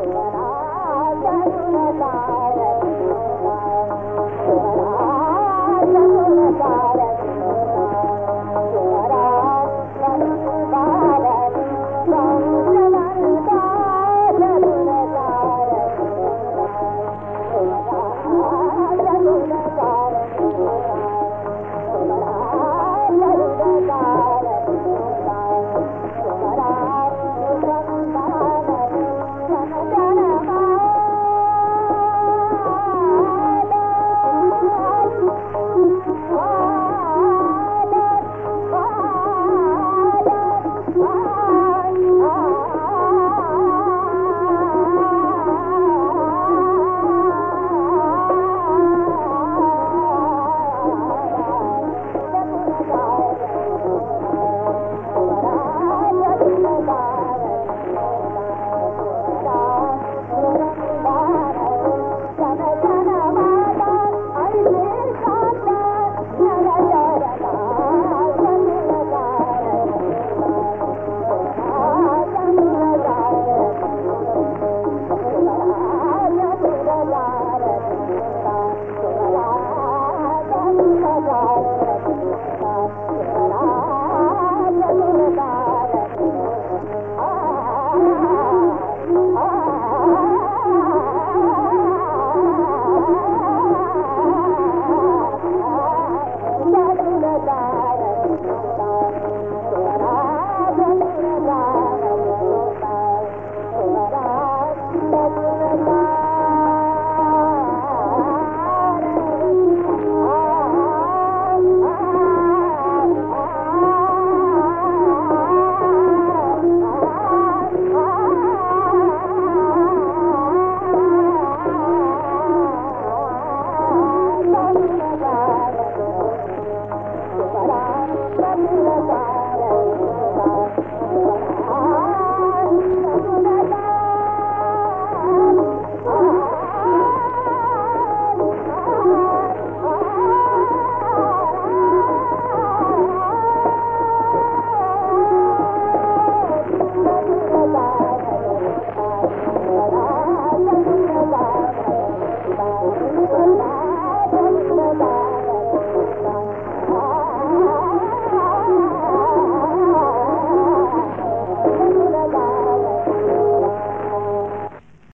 धारा जंगार